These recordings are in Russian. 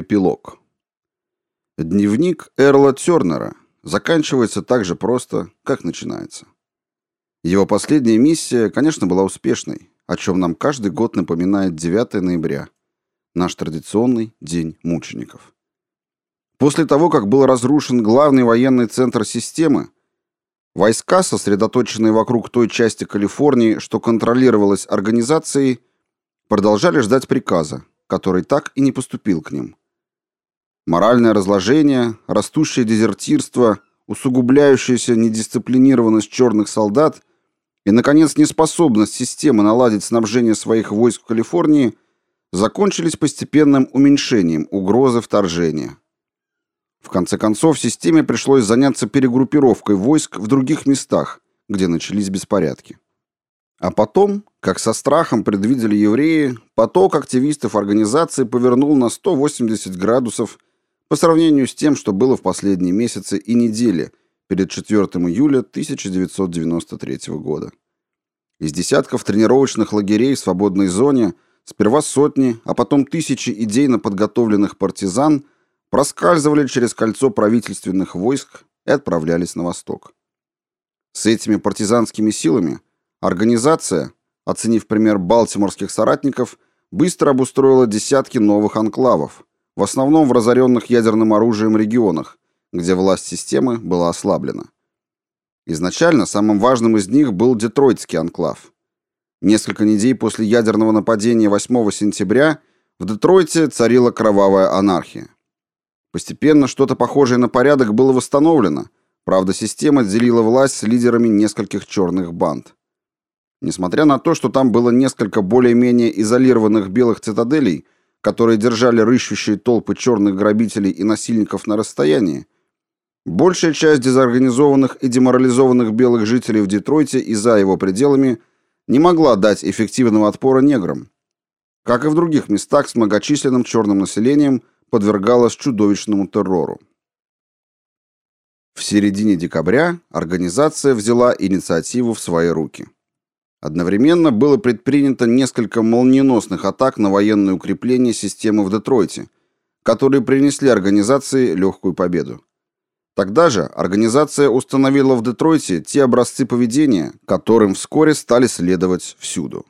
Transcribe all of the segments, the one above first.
Эпилог. Дневник Эрла Тернера заканчивается так же просто, как начинается. Его последняя миссия, конечно, была успешной, о чем нам каждый год напоминает 9 ноября, наш традиционный День мучеников. После того, как был разрушен главный военный центр системы, войска, сосредоточенные вокруг той части Калифорнии, что контролировалась организацией, продолжали ждать приказа, который так и не поступил к ним. Моральное разложение, растущее дезертирство, усугубляющаяся недисциплинированность черных солдат и, наконец, неспособность системы наладить снабжение своих войск в Калифорнии закончились постепенным уменьшением угрозы вторжения. В конце концов, системе пришлось заняться перегруппировкой войск в других местах, где начались беспорядки. А потом, как со страхом предвидели евреи, поток активистов организации повернул на 180 градусов по сравнению с тем, что было в последние месяцы и недели перед 4 июля 1993 года. Из десятков тренировочных лагерей в свободной зоне сперва сотни, а потом тысячи идейно подготовленных партизан проскальзывали через кольцо правительственных войск и отправлялись на восток. С этими партизанскими силами – Организация, оценив пример балтиморских соратников, быстро обустроила десятки новых анклавов, в основном в разоренных ядерным оружием регионах, где власть системы была ослаблена. Изначально самым важным из них был Детройтский анклав. Несколько недель после ядерного нападения 8 сентября в Детройте царила кровавая анархия. Постепенно что-то похожее на порядок было восстановлено, правда система делила власть с лидерами нескольких черных банд. Несмотря на то, что там было несколько более-менее изолированных белых цитаделей, которые держали рыщущие толпы черных грабителей и насильников на расстоянии, большая часть дезорганизованных и деморализованных белых жителей в Детройте и за его пределами не могла дать эффективного отпора неграм. Как и в других местах с многочисленным черным населением, подвергалась чудовищному террору. В середине декабря организация взяла инициативу в свои руки. Одновременно было предпринято несколько молниеносных атак на военные укрепления системы в Детройте, которые принесли организации легкую победу. Тогда же организация установила в Детройте те образцы поведения, которым вскоре стали следовать всюду.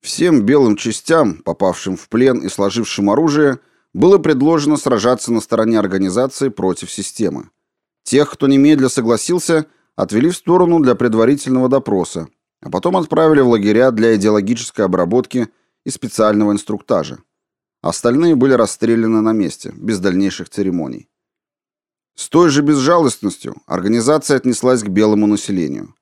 Всем белым частям, попавшим в плен и сложившим оружие, было предложено сражаться на стороне организации против системы. Тех, кто немедля согласился, отвели в сторону для предварительного допроса, а потом отправили в лагеря для идеологической обработки и специального инструктажа. Остальные были расстреляны на месте, без дальнейших церемоний. С той же безжалостностью организация отнеслась к белому населению.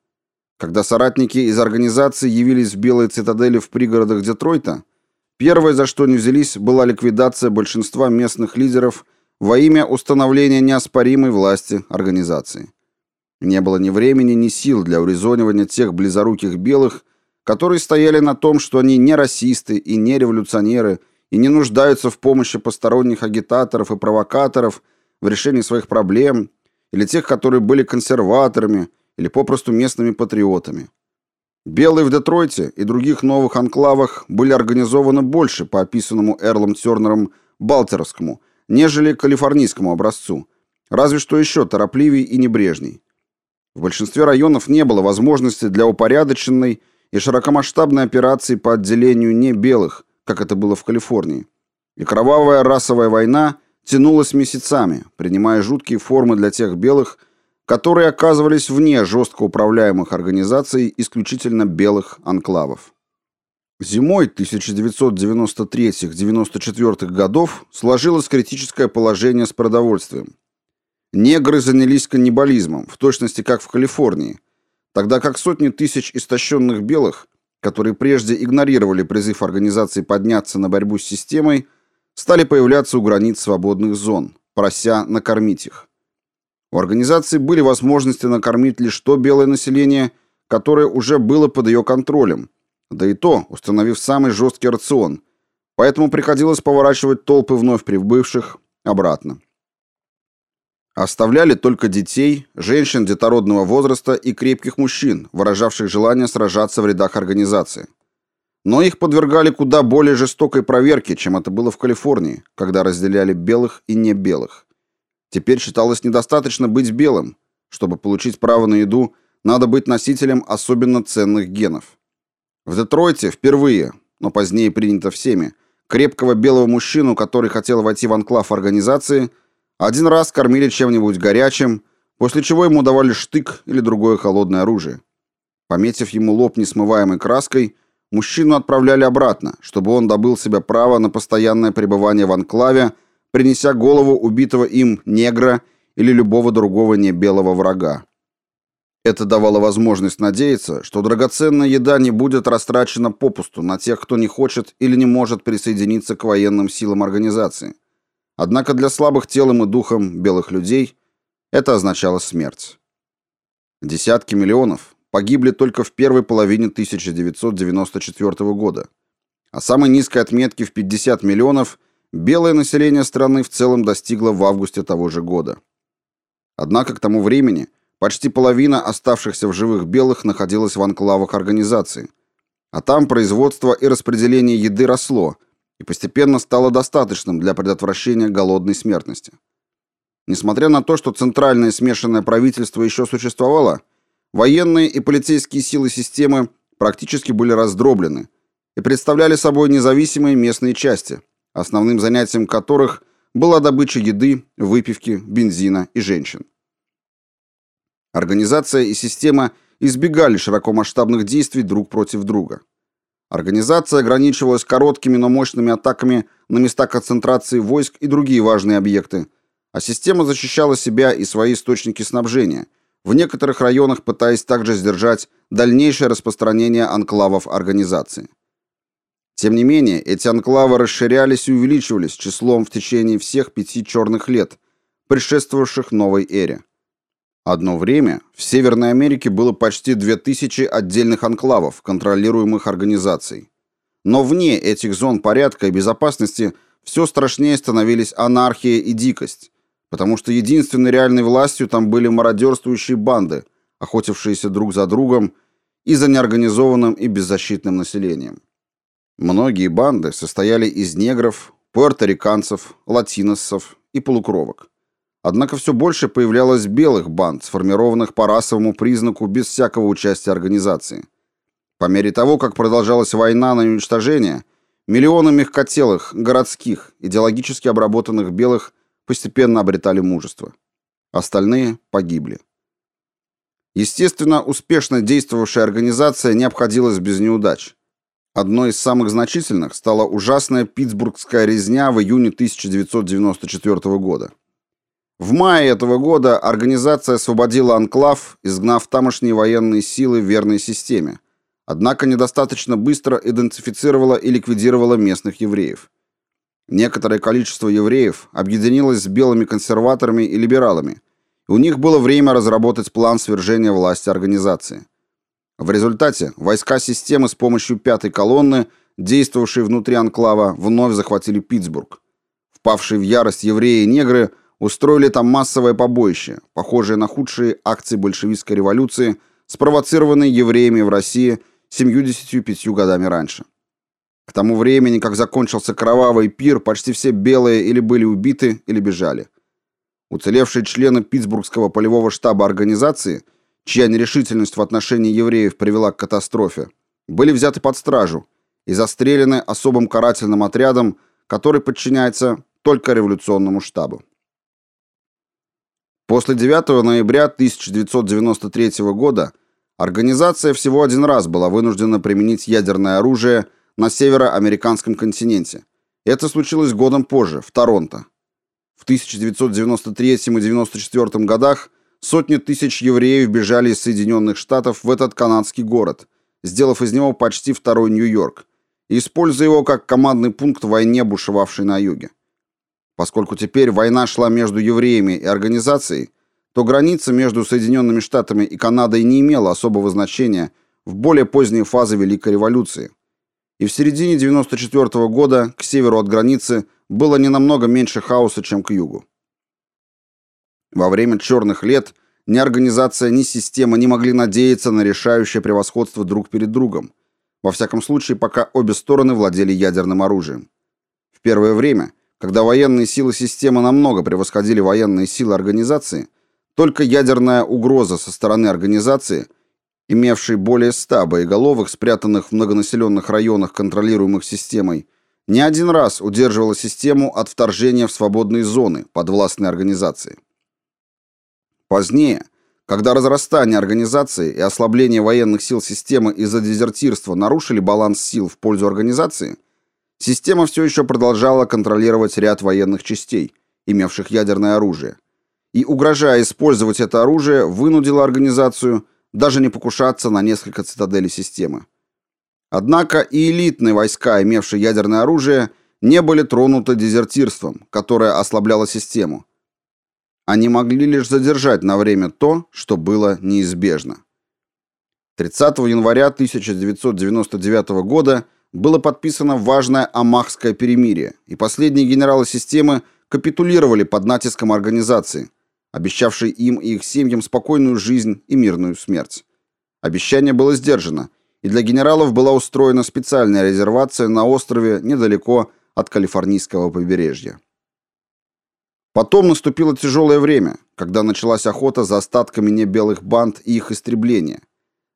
Когда соратники из организации явились в белые цитадели в пригородах Детройта, первое, за что они взялись, была ликвидация большинства местных лидеров во имя установления неоспоримой власти организации. Не было ни времени, ни сил для урезонивания тех близоруких белых, которые стояли на том, что они не расисты и не революционеры и не нуждаются в помощи посторонних агитаторов и провокаторов в решении своих проблем, или тех, которые были консерваторами или попросту местными патриотами. Белые в Детройте и других новых анклавах были организованы больше по описанному Эрлом Тернером Балтеровскому, нежели калифорнийскому образцу, разве что еще торопливей и небрежней. В большинстве районов не было возможности для упорядоченной и широкомасштабной операции по отделению не белых, как это было в Калифорнии. И кровавая расовая война тянулась месяцами, принимая жуткие формы для тех белых, которые оказывались вне жестко управляемых организаций исключительно белых анклавов. Зимой 1993-94 годов сложилось критическое положение с продовольствием. Негры занялись каннибализмом, в точности как в Калифорнии, тогда как сотни тысяч истощенных белых, которые прежде игнорировали призыв организации подняться на борьбу с системой, стали появляться у границ свободных зон, прося накормить их. У организации были возможности накормить лишь то белое население, которое уже было под ее контролем, да и то, установив самый жесткий рацион, поэтому приходилось поворачивать толпы вновь прибывших обратно. Оставляли только детей, женщин детородного возраста и крепких мужчин, выражавших желание сражаться в рядах организации. но их подвергали куда более жестокой проверке, чем это было в Калифорнии, когда разделяли белых и не белых. Теперь считалось недостаточно быть белым. Чтобы получить право на еду, надо быть носителем особенно ценных генов. В Детройте впервые, но позднее принято всеми, крепкого белого мужчину, который хотел войти в анклав организации, один раз кормили чем-нибудь горячим, после чего ему давали штык или другое холодное оружие. Пометив ему лоб несмываемой краской, мужчину отправляли обратно, чтобы он добыл себе право на постоянное пребывание в анклаве, принеся голову убитого им негра или любого другого небелого врага. Это давало возможность надеяться, что драгоценная еда не будет растрачена попусту на тех, кто не хочет или не может присоединиться к военным силам организации. Однако для слабых телом и духом белых людей это означало смерть. Десятки миллионов погибли только в первой половине 1994 года. А самой низкой отметки в 50 миллионов белое население страны в целом достигло в августе того же года. Однако к тому времени – Почти половина оставшихся в живых белых находилась в анклавах организации. А там производство и распределение еды росло и постепенно стало достаточным для предотвращения голодной смертности. Несмотря на то, что центральное смешанное правительство еще существовало, военные и полицейские силы системы практически были раздроблены и представляли собой независимые местные части, основным занятием которых была добыча еды, выпивки, бензина и женщин. Организация и система избегали широкомасштабных действий друг против друга. Организация ограничивалась короткими, но мощными атаками на места концентрации войск и другие важные объекты, а система защищала себя и свои источники снабжения, в некоторых районах пытаясь также сдержать дальнейшее распространение анклавов организации. Тем не менее, эти анклавы расширялись и увеличивались числом в течение всех пяти черных лет, предшествовавших новой эре. Одно время в Северной Америке было почти 2000 отдельных анклавов, контролируемых организацией. Но вне этих зон порядка и безопасности все страшнее становились анархия и дикость, потому что единственной реальной властью там были мародерствующие банды, охотившиеся друг за другом и за неорганизованным и беззащитным населением. Многие банды состояли из негров, пуэрториканцев, латиносов и полукровок. Однако все больше появлялось белых банд, сформированных по расовому признаку без всякого участия организации. По мере того, как продолжалась война на уничтожение, миллионы мягкотелых, городских, идеологически обработанных белых постепенно обретали мужество. Остальные погибли. Естественно, успешно действовавшая организация не обходилась без неудач. Одной из самых значительных стала ужасная питтсбургская резня в июне 1994 года. В мае этого года организация освободила анклав, изгнав тамошние военные силы в верной системе, однако недостаточно быстро идентифицировала и ликвидировала местных евреев. Некоторое количество евреев объединилось с белыми консерваторами и либералами, и у них было время разработать план свержения власти организации. В результате войска системы с помощью пятой колонны, действовавшей внутри анклава, вновь захватили Питтсбург. Впавшие в ярость евреи и негры – устроили там массовое побоище, похожее на худшие акции большевистской революции, спровоцированные евреями в России 75 годами раньше. К тому времени, как закончился кровавый пир, почти все белые или были убиты, или бежали. Уцелевшие члены Питтсбургского полевого штаба организации, чья нерешительность в отношении евреев привела к катастрофе, были взяты под стражу и застрелены особым карательным отрядом, который подчиняется только революционному штабу. После 9 ноября 1993 года организация всего один раз была вынуждена применить ядерное оружие на североамериканском континенте. Это случилось годом позже, в Торонто. В 1993 и 1994 годах сотни тысяч евреев бежали из Соединенных Штатов в этот канадский город, сделав из него почти второй Нью-Йорк, и используя его как командный пункт в войне, бушевавшей на юге. Поскольку теперь война шла между евреями и организацией, то граница между Соединенными Штатами и Канадой не имела особого значения в более поздние фазы Великой революции. И в середине 94 -го года к северу от границы было не намного меньше хаоса, чем к югу. Во время черных лет ни организация, ни система не могли надеяться на решающее превосходство друг перед другом, Во всяком случае, пока обе стороны владели ядерным оружием. В первое время, когда военные силы системы намного превосходили военные силы организации, только ядерная угроза со стороны организации, имевшей более 100 боеголовок, спрятанных в многонаселенных районах, контролируемых системой, не один раз удерживала систему от вторжения в свободные зоны подвластной организации. Позднее, когда разрастание организации и ослабление военных сил системы из-за дезертирства нарушили баланс сил в пользу организации, система все еще продолжала контролировать ряд военных частей, имевших ядерное оружие, и, угрожая использовать это оружие, вынудила организацию даже не покушаться на несколько цитаделей системы. Однако и элитные войска, имевшие ядерное оружие, не были тронуты дезертирством, которое ослабляло систему, они могли лишь задержать на время то, что было неизбежно. 30 января 1999 года было подписано важное Амахское перемирие, и последние генералы системы капитулировали под натиском организации, обещавшей им и их семьям спокойную жизнь и мирную смерть. Обещание было сдержано, и для генералов была устроена специальная резервация на острове недалеко от калифорнийского побережья. Потом наступило тяжелое время, когда началась охота за остатками небелых банд и их истребление.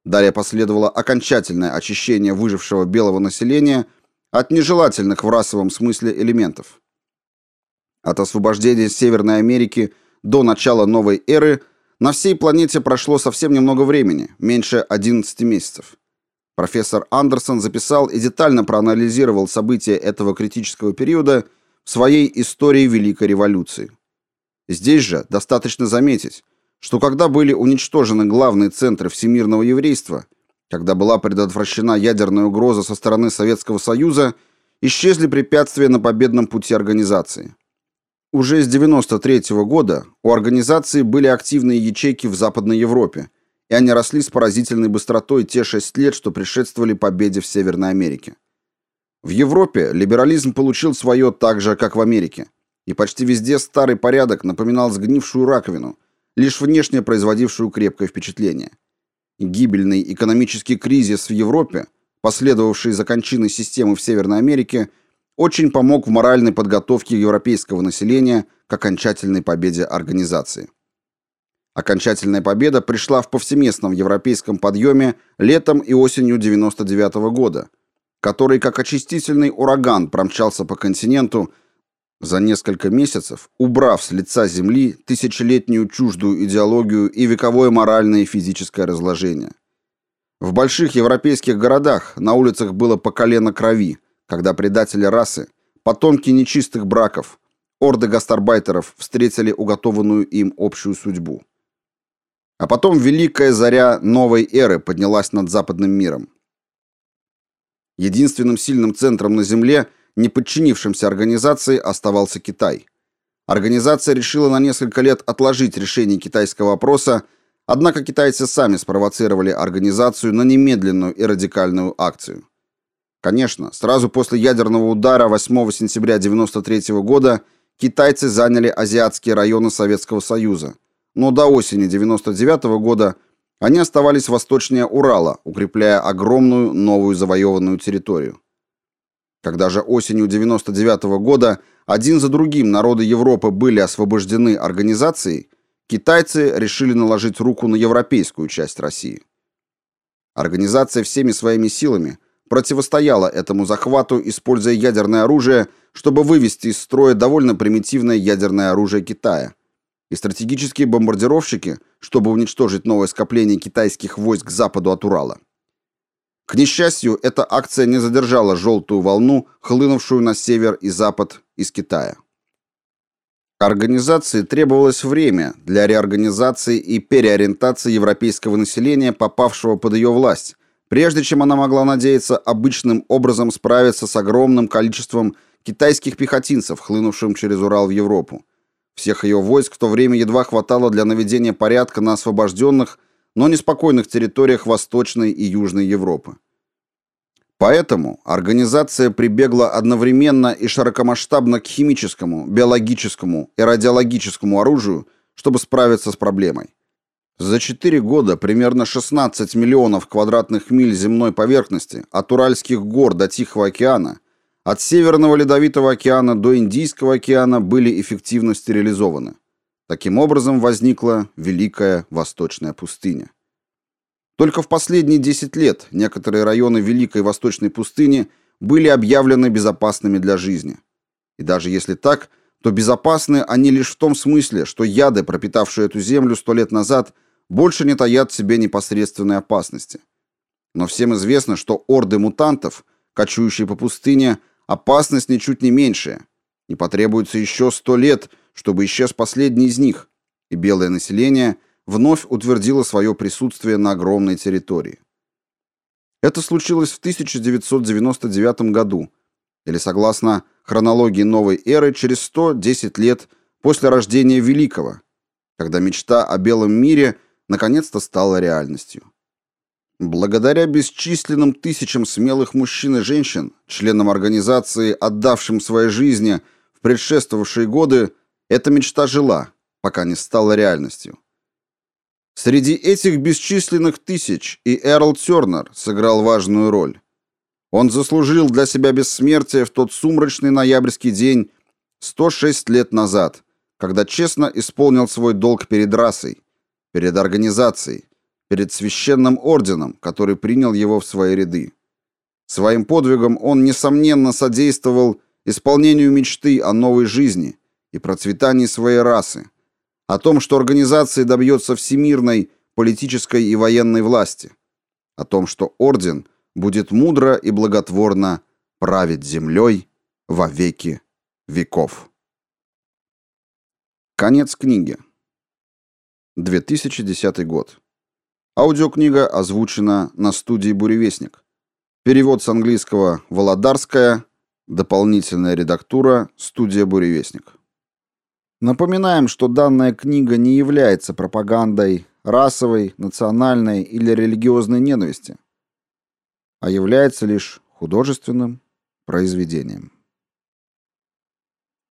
Далее последовало окончательное очищение выжившего белого населения от нежелательных в расовом смысле элементов. От освобождения Северной Америки до начала новой эры на всей планете прошло совсем немного времени, меньше 11 месяцев. Профессор Андерсон записал и детально проанализировал события этого критического периода – в своей истории Великой революции. Здесь же достаточно заметить, что когда были уничтожены главные центры всемирного еврейства, когда была предотвращена ядерная угроза со стороны Советского Союза, исчезли препятствия на победном пути организации. Уже с 93 -го года у организации были активные ячейки в Западной Европе, и они росли с поразительной быстротой те шесть лет, что предшествовали победе в Северной Америке. В Европе либерализм получил свое так же, как в Америке. И почти везде старый порядок напоминал сгнившую раковину, лишь внешне производившую крепкое впечатление. Гибельный экономический кризис в Европе, последовавший за кончиной системы в Северной Америке, очень помог в моральной подготовке европейского населения к окончательной победе организации. Окончательная победа пришла в повсеместном европейском подъеме летом и осенью 99 -го года – который как очистительный ураган промчался по континенту за несколько месяцев, убрав с лица земли тысячелетнюю чуждую идеологию и вековое моральное и физическое разложение. В больших европейских городах на улицах было по колено крови, когда предатели расы, потомки нечистых браков, орды гастарбайтеров встретили уготованную им общую судьбу. А потом великая заря новой эры поднялась над западным миром. Единственным сильным центром на Земле, не подчинившимся организации, оставался Китай. Организация решила на несколько лет отложить решение китайского вопроса, однако китайцы сами спровоцировали организацию на немедленную и радикальную акцию. Конечно, сразу после ядерного удара 8 сентября 1993 года китайцы заняли азиатские районы Советского Союза, но до осени 1999 года они оставались восточнее Урала, укрепляя огромную новую завоеванную территорию. Когда же осенью 99 -го года один за другим народы Европы были освобождены организацией, китайцы решили наложить руку на европейскую часть России. Организация всеми своими силами противостояла этому захвату, используя ядерное оружие, чтобы вывести из строя довольно примитивное ядерное оружие Китая – и стратегические бомбардировщики, чтобы уничтожить новое скопление китайских войск к западу от Урала. К несчастью, эта акция не задержала желтую волну, хлынувшую на север и запад из Китая. Организации требовалось время для реорганизации и переориентации европейского населения, попавшего под ее власть, прежде чем она могла надеяться обычным образом справиться с огромным количеством китайских пехотинцев, хлынувшим через Урал в Европу, всех ее войск в то время едва хватало для наведения порядка на освобожденных, но неспокойных территориях Восточной и Южной Европы. Поэтому организация прибегла одновременно и широкомасштабно к химическому, биологическому и радиологическому оружию, чтобы справиться с проблемой. За 4 года примерно 16 миллионов квадратных миль земной поверхности от Уральских гор до Тихого океана, от Северного Ледовитого океана до Индийского океана были эффективно стерилизованы. Таким образом возникла Великая Восточная пустыня. Только в последние 10 лет некоторые районы Великой Восточной пустыни были объявлены безопасными для жизни. И даже если так, то безопасны они лишь в том смысле, что яды, пропитавшие эту землю сто лет назад, больше не таят в себе непосредственной опасности. Но всем известно, что орды мутантов, кочующие по пустыне, опасность ничуть не меньшая. Не потребуется еще сто лет, чтобы исчез последний из них, и белое население вновь утвердило свое присутствие на огромной территории. Это случилось в 1999 году, или согласно хронологии новой эры через 110 лет после рождения Великого, когда мечта о белом мире наконец-то стала реальностью. Благодаря бесчисленным тысячам смелых мужчин и женщин, членам организации, отдавшим свои жизни в предшествовавшие годы, эта мечта жила, пока не стала реальностью. Среди этих бесчисленных тысяч и Эрл Тернер сыграл важную роль. Он заслужил для себя бессмертие в тот сумрачный ноябрьский день 106 лет назад, когда честно исполнил свой долг перед расой, перед организацией, перед священным орденом, который принял его в свои ряды. Своим подвигом он, несомненно, содействовал исполнению мечты о новой жизни и процветании своей расы, о том, что организация добьется всемирной политической и военной власти, о том, что орден – будет мудро и благотворно править землей во веки веков. Конец книги. 2010 год. Аудиокнига озвучена на студии «Буревестник». Перевод с английского «Володарская», дополнительная редактура «Студия Буревестник». Напоминаем, что данная книга не является пропагандой расовой, национальной или религиозной ненависти а является лишь художественным произведением.